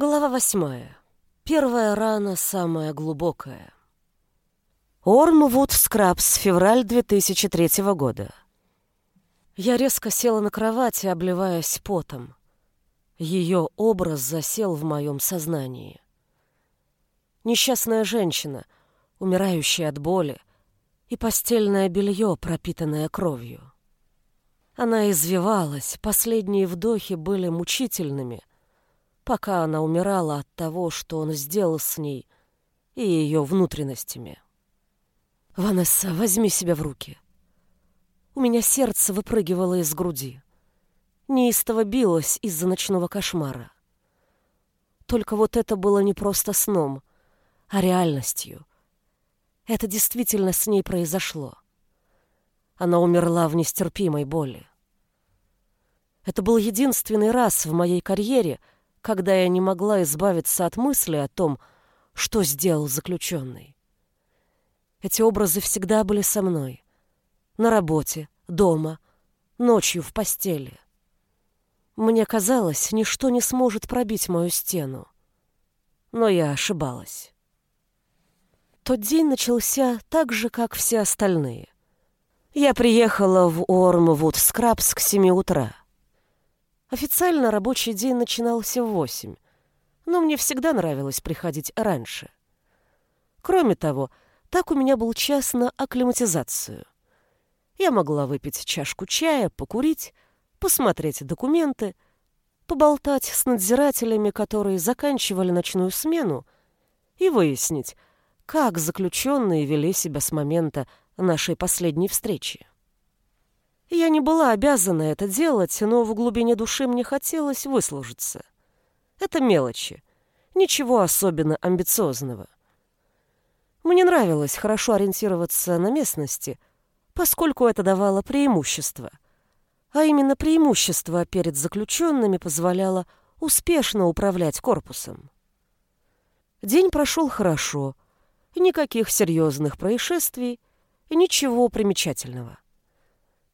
Глава восьмая. Первая рана самая глубокая. Ормвуд Скрабс, февраль 2003 года. Я резко села на кровати, обливаясь потом. Ее образ засел в моем сознании. Несчастная женщина, умирающая от боли, и постельное белье, пропитанное кровью. Она извивалась, последние вдохи были мучительными, пока она умирала от того, что он сделал с ней и ее внутренностями. «Ванесса, возьми себя в руки». У меня сердце выпрыгивало из груди. Неистово билось из-за ночного кошмара. Только вот это было не просто сном, а реальностью. Это действительно с ней произошло. Она умерла в нестерпимой боли. Это был единственный раз в моей карьере, когда я не могла избавиться от мысли о том, что сделал заключенный. Эти образы всегда были со мной. На работе, дома, ночью в постели. Мне казалось, ничто не сможет пробить мою стену. Но я ошибалась. Тот день начался так же, как все остальные. Я приехала в Ормвуд Скрабс к семи утра. Официально рабочий день начинался в восемь, но мне всегда нравилось приходить раньше. Кроме того, так у меня был час на акклиматизацию. Я могла выпить чашку чая, покурить, посмотреть документы, поболтать с надзирателями, которые заканчивали ночную смену, и выяснить, как заключенные вели себя с момента нашей последней встречи. Я не была обязана это делать, но в глубине души мне хотелось выслужиться. Это мелочи. Ничего особенно амбициозного. Мне нравилось хорошо ориентироваться на местности, поскольку это давало преимущество. А именно преимущество перед заключенными позволяло успешно управлять корпусом. День прошел хорошо, никаких серьезных происшествий ничего примечательного.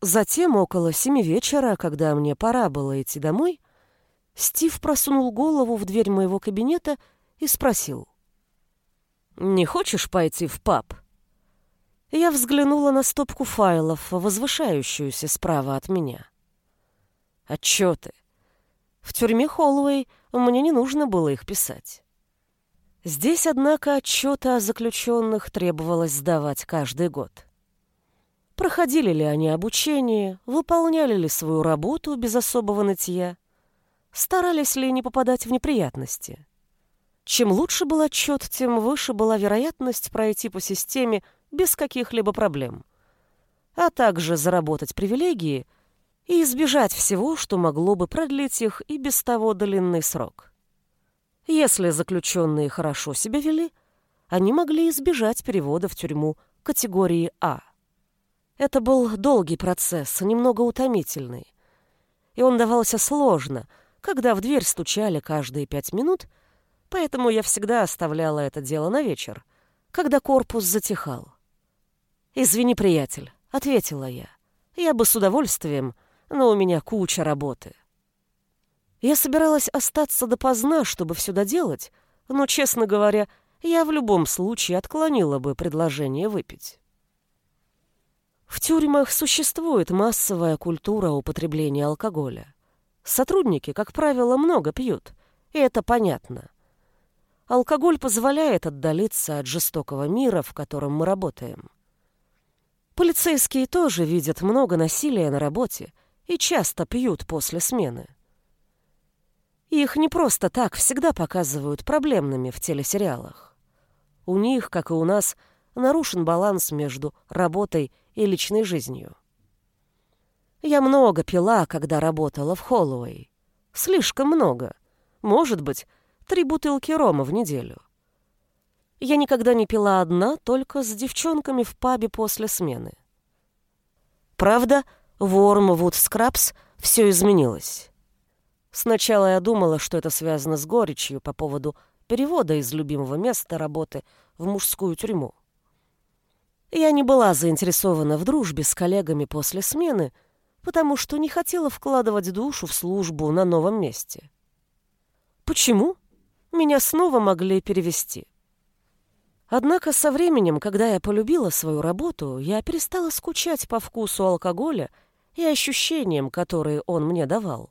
Затем, около семи вечера, когда мне пора было идти домой, Стив просунул голову в дверь моего кабинета и спросил. «Не хочешь пойти в паб?» Я взглянула на стопку файлов, возвышающуюся справа от меня. Отчеты. В тюрьме Холлоуэй мне не нужно было их писать. Здесь, однако, отчеты о заключенных требовалось сдавать каждый год. Проходили ли они обучение, выполняли ли свою работу без особого нытья, старались ли не попадать в неприятности. Чем лучше был отчет, тем выше была вероятность пройти по системе без каких-либо проблем, а также заработать привилегии и избежать всего, что могло бы продлить их и без того длинный срок. Если заключенные хорошо себя вели, они могли избежать перевода в тюрьму категории А. Это был долгий процесс, немного утомительный. И он давался сложно, когда в дверь стучали каждые пять минут, поэтому я всегда оставляла это дело на вечер, когда корпус затихал. «Извини, приятель», — ответила я. «Я бы с удовольствием, но у меня куча работы». Я собиралась остаться допоздна, чтобы все доделать, но, честно говоря, я в любом случае отклонила бы предложение выпить. В тюрьмах существует массовая культура употребления алкоголя. Сотрудники, как правило, много пьют, и это понятно. Алкоголь позволяет отдалиться от жестокого мира, в котором мы работаем. Полицейские тоже видят много насилия на работе и часто пьют после смены. Их не просто так всегда показывают проблемными в телесериалах. У них, как и у нас, нарушен баланс между работой и личной жизнью. Я много пила, когда работала в Холлоуэй. Слишком много. Может быть, три бутылки рома в неделю. Я никогда не пила одна, только с девчонками в пабе после смены. Правда, в Ормвуд Скрабс все изменилось. Сначала я думала, что это связано с горечью по поводу перевода из любимого места работы в мужскую тюрьму. Я не была заинтересована в дружбе с коллегами после смены, потому что не хотела вкладывать душу в службу на новом месте. Почему? меня снова могли перевести. Однако со временем, когда я полюбила свою работу, я перестала скучать по вкусу алкоголя и ощущениям, которые он мне давал.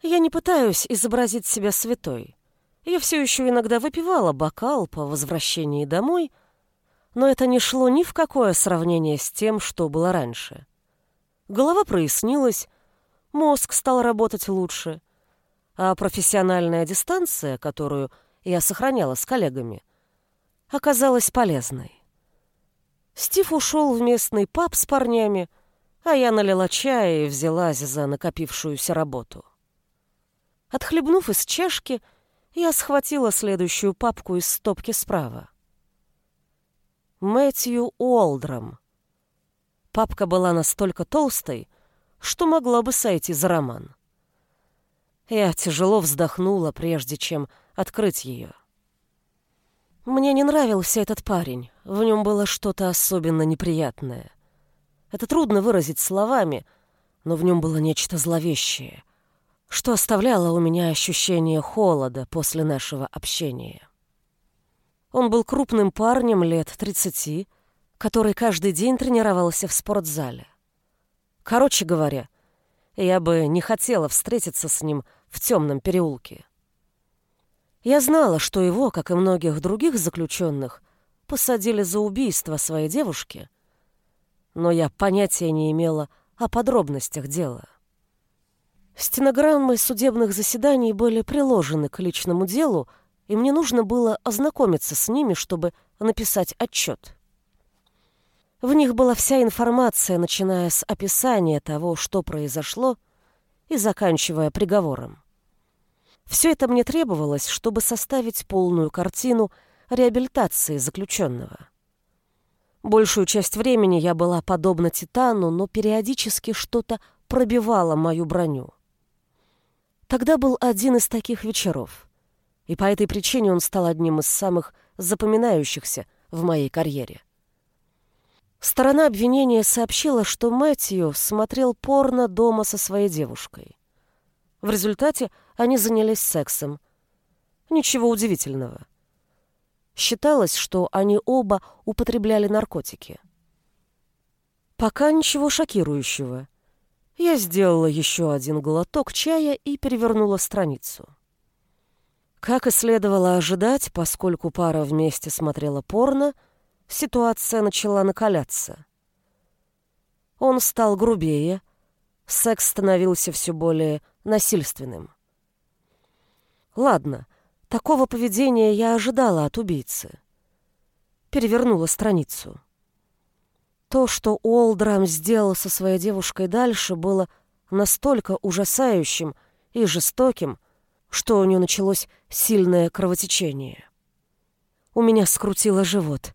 Я не пытаюсь изобразить себя святой. Я все еще иногда выпивала бокал по возвращении домой, но это не шло ни в какое сравнение с тем, что было раньше. Голова прояснилась, мозг стал работать лучше, а профессиональная дистанция, которую я сохраняла с коллегами, оказалась полезной. Стив ушел в местный паб с парнями, а я налила чая и взялась за накопившуюся работу. Отхлебнув из чашки, я схватила следующую папку из стопки справа. Мэтью Уолдром. Папка была настолько толстой, что могла бы сойти за роман. Я тяжело вздохнула, прежде чем открыть ее. Мне не нравился этот парень. В нем было что-то особенно неприятное. Это трудно выразить словами, но в нем было нечто зловещее, что оставляло у меня ощущение холода после нашего общения. Он был крупным парнем лет 30, который каждый день тренировался в спортзале. Короче говоря, я бы не хотела встретиться с ним в темном переулке. Я знала, что его, как и многих других заключенных, посадили за убийство своей девушки, но я понятия не имела о подробностях дела. Стенограммы судебных заседаний были приложены к личному делу, и мне нужно было ознакомиться с ними, чтобы написать отчет. В них была вся информация, начиная с описания того, что произошло, и заканчивая приговором. Все это мне требовалось, чтобы составить полную картину реабилитации заключенного. Большую часть времени я была подобна Титану, но периодически что-то пробивало мою броню. Тогда был один из таких вечеров, и по этой причине он стал одним из самых запоминающихся в моей карьере. Сторона обвинения сообщила, что Мэтью смотрел порно дома со своей девушкой. В результате они занялись сексом. Ничего удивительного. Считалось, что они оба употребляли наркотики. Пока ничего шокирующего. Я сделала еще один глоток чая и перевернула страницу. Как и следовало ожидать, поскольку пара вместе смотрела порно, ситуация начала накаляться. Он стал грубее, секс становился все более насильственным. Ладно, такого поведения я ожидала от убийцы. Перевернула страницу. То, что Уолдрам сделал со своей девушкой дальше, было настолько ужасающим и жестоким, что у нее началось сильное кровотечение. У меня скрутило живот.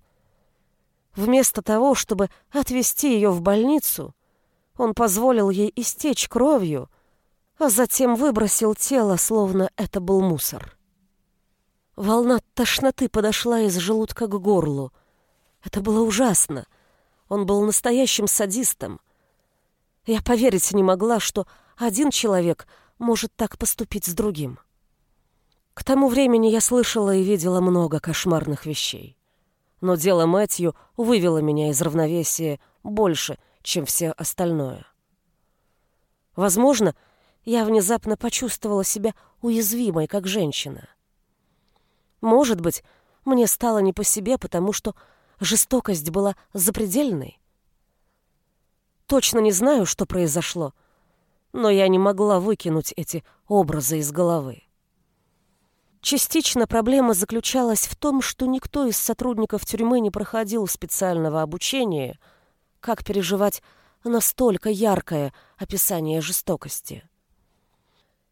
Вместо того, чтобы отвезти ее в больницу, он позволил ей истечь кровью, а затем выбросил тело, словно это был мусор. Волна тошноты подошла из желудка к горлу. Это было ужасно. Он был настоящим садистом. Я поверить не могла, что один человек может так поступить с другим. К тому времени я слышала и видела много кошмарных вещей. Но дело Мэтью вывело меня из равновесия больше, чем все остальное. Возможно, я внезапно почувствовала себя уязвимой, как женщина. Может быть, мне стало не по себе, потому что жестокость была запредельной. Точно не знаю, что произошло, но я не могла выкинуть эти образы из головы. Частично проблема заключалась в том, что никто из сотрудников тюрьмы не проходил специального обучения, как переживать настолько яркое описание жестокости.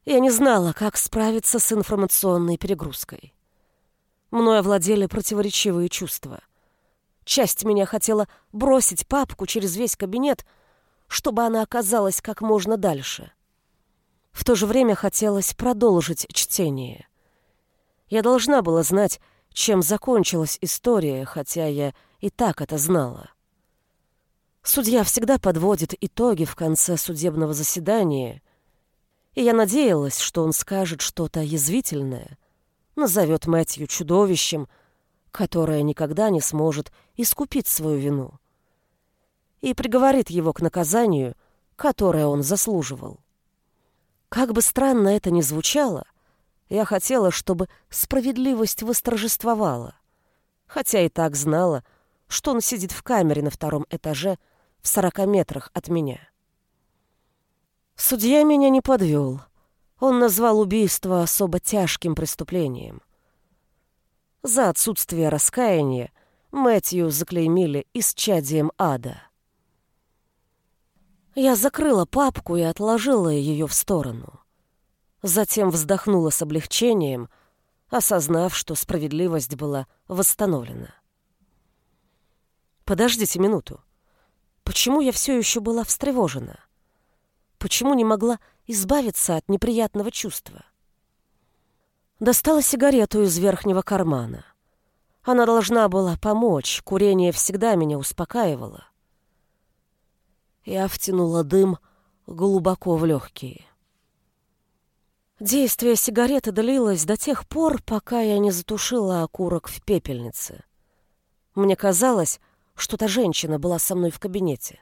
Я не знала, как справиться с информационной перегрузкой. Мною овладели противоречивые чувства. Часть меня хотела бросить папку через весь кабинет, чтобы она оказалась как можно дальше. В то же время хотелось продолжить чтение. Я должна была знать, чем закончилась история, хотя я и так это знала. Судья всегда подводит итоги в конце судебного заседания — и я надеялась, что он скажет что-то язвительное, назовет Мэтью чудовищем, которое никогда не сможет искупить свою вину, и приговорит его к наказанию, которое он заслуживал. Как бы странно это ни звучало, я хотела, чтобы справедливость восторжествовала, хотя и так знала, что он сидит в камере на втором этаже в сорока метрах от меня. Судья меня не подвел. Он назвал убийство особо тяжким преступлением. За отсутствие раскаяния Мэтью заклеймили исчадием ада. Я закрыла папку и отложила ее в сторону. Затем вздохнула с облегчением, осознав, что справедливость была восстановлена. Подождите минуту. Почему я все еще была встревожена? Почему не могла избавиться от неприятного чувства? Достала сигарету из верхнего кармана. Она должна была помочь, курение всегда меня успокаивало. Я втянула дым глубоко в легкие. Действие сигареты длилось до тех пор, пока я не затушила окурок в пепельнице. Мне казалось, что та женщина была со мной в кабинете.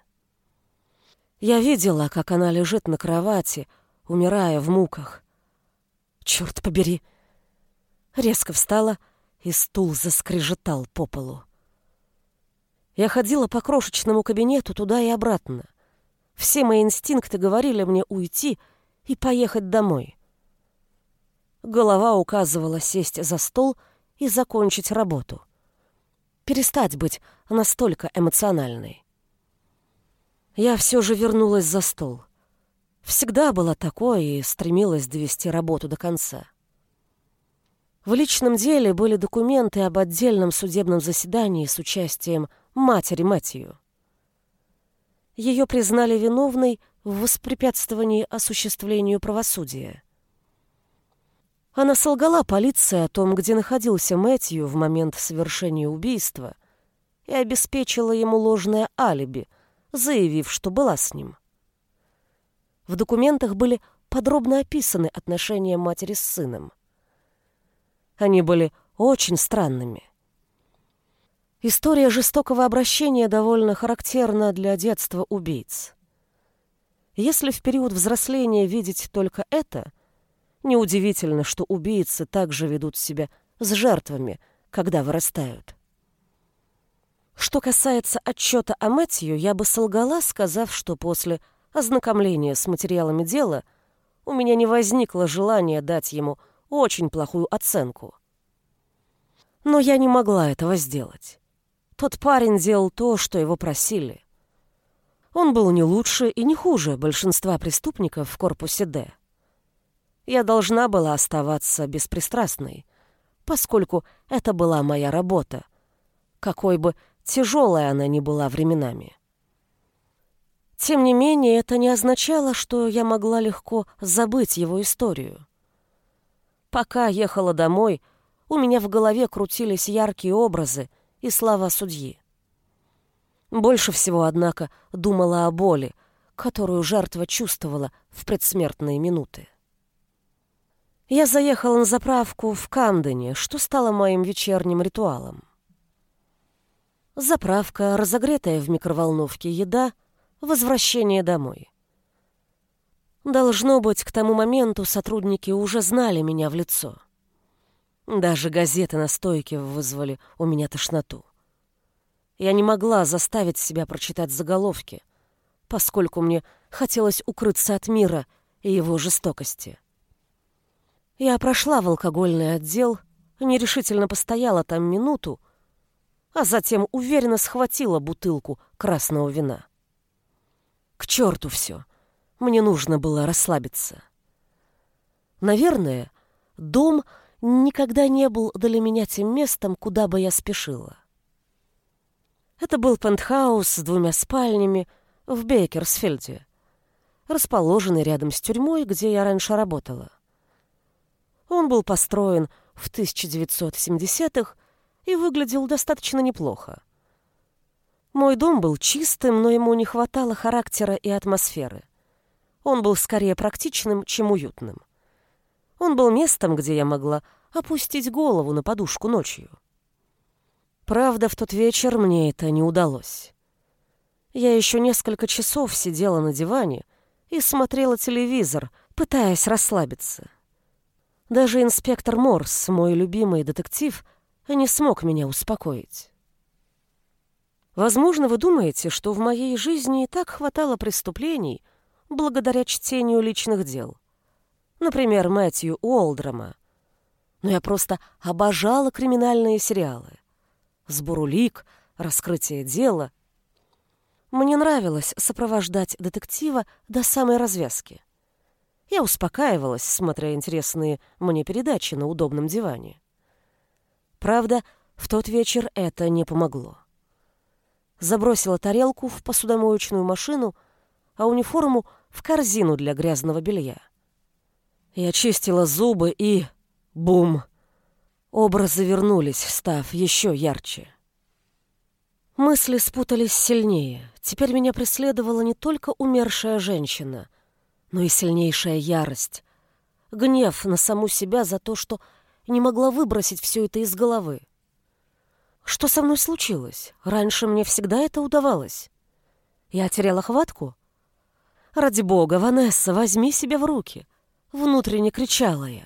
Я видела, как она лежит на кровати, умирая в муках. Черт побери! Резко встала, и стул заскрежетал по полу. Я ходила по крошечному кабинету туда и обратно. Все мои инстинкты говорили мне уйти и поехать домой. Голова указывала сесть за стол и закончить работу. Перестать быть настолько эмоциональной. Я все же вернулась за стол. Всегда была такой и стремилась довести работу до конца. В личном деле были документы об отдельном судебном заседании с участием матери Матью. Ее признали виновной в воспрепятствовании осуществлению правосудия. Она солгала полиции о том, где находился Мэтью в момент совершения убийства, и обеспечила ему ложное алиби, заявив, что была с ним. В документах были подробно описаны отношения матери с сыном. Они были очень странными. История жестокого обращения довольно характерна для детства убийц. Если в период взросления видеть только это, неудивительно, что убийцы также ведут себя с жертвами, когда вырастают. Что касается отчета о Мэтью, я бы солгала, сказав, что после ознакомления с материалами дела у меня не возникло желания дать ему очень плохую оценку. Но я не могла этого сделать. Тот парень делал то, что его просили. Он был не лучше и не хуже большинства преступников в корпусе «Д». Я должна была оставаться беспристрастной, поскольку это была моя работа, какой бы тяжелой она ни была временами. Тем не менее, это не означало, что я могла легко забыть его историю. Пока ехала домой, у меня в голове крутились яркие образы и слова судьи. Больше всего, однако, думала о боли, которую жертва чувствовала в предсмертные минуты. Я заехала на заправку в Камдене, что стало моим вечерним ритуалом. Заправка, разогретая в микроволновке еда — возвращение домой. Должно быть, к тому моменту сотрудники уже знали меня в лицо. Даже газеты на стойке вызвали у меня тошноту. Я не могла заставить себя прочитать заголовки, поскольку мне хотелось укрыться от мира и его жестокости. Я прошла в алкогольный отдел, нерешительно постояла там минуту, а затем уверенно схватила бутылку красного вина. К черту все. Мне нужно было расслабиться. Наверное, дом никогда не был для меня тем местом, куда бы я спешила. Это был пентхаус с двумя спальнями в Бейкерсфельде, расположенный рядом с тюрьмой, где я раньше работала. Он был построен в 1970-х и выглядел достаточно неплохо. Мой дом был чистым, но ему не хватало характера и атмосферы. Он был скорее практичным, чем уютным. Он был местом, где я могла опустить голову на подушку ночью. Правда, в тот вечер мне это не удалось. Я еще несколько часов сидела на диване и смотрела телевизор, пытаясь расслабиться. Даже инспектор Морс, мой любимый детектив, не смог меня успокоить. Возможно, вы думаете, что в моей жизни и так хватало преступлений благодаря чтению личных дел. Например, Мэтью Уолдрома. Но я просто обожала криминальные сериалы. Сбор улик, раскрытие дела. Мне нравилось сопровождать детектива до самой развязки. Я успокаивалась, смотря интересные мне передачи на удобном диване. Правда, в тот вечер это не помогло. Забросила тарелку в посудомоечную машину, а униформу в корзину для грязного белья. Я чистила зубы и... Бум! Образы вернулись, став еще ярче. Мысли спутались сильнее. Теперь меня преследовала не только умершая женщина, но и сильнейшая ярость. Гнев на саму себя за то, что не могла выбросить все это из головы. Что со мной случилось? Раньше мне всегда это удавалось. Я теряла хватку? Ради бога, Ванесса, возьми себя в руки. Внутренне кричала я.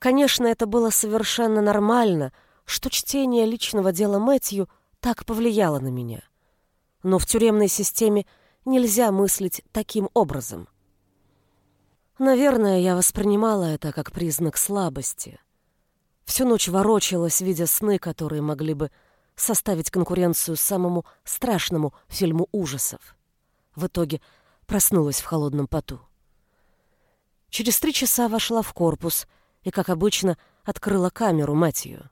Конечно, это было совершенно нормально, что чтение личного дела Мэтью так повлияло на меня. Но в тюремной системе нельзя мыслить таким образом. Наверное, я воспринимала это как признак слабости. Всю ночь ворочалась, видя сны, которые могли бы составить конкуренцию самому страшному фильму ужасов. В итоге проснулась в холодном поту. Через три часа вошла в корпус — и, как обычно, открыла камеру Матью.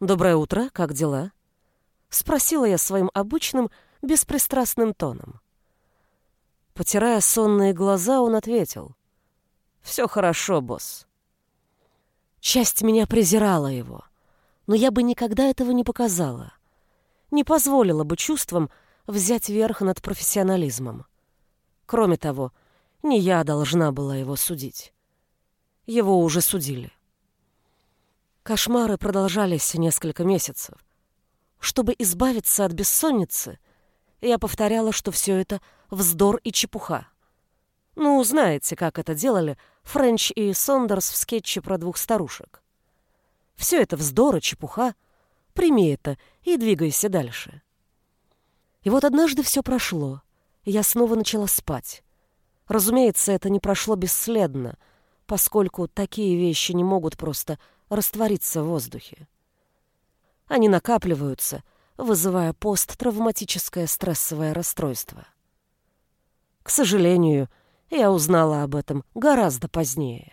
«Доброе утро, как дела?» — спросила я своим обычным, беспристрастным тоном. Потирая сонные глаза, он ответил. «Все хорошо, босс». Часть меня презирала его, но я бы никогда этого не показала. Не позволила бы чувствам взять верх над профессионализмом. Кроме того, не я должна была его судить. Его уже судили. Кошмары продолжались несколько месяцев. Чтобы избавиться от бессонницы, я повторяла, что все это вздор и чепуха. Ну, знаете, как это делали Френч и Сондерс в скетче про двух старушек. Все это вздор и чепуха. Прими это и двигайся дальше. И вот однажды все прошло, и я снова начала спать. Разумеется, это не прошло бесследно — поскольку такие вещи не могут просто раствориться в воздухе. Они накапливаются, вызывая посттравматическое стрессовое расстройство. К сожалению, я узнала об этом гораздо позднее.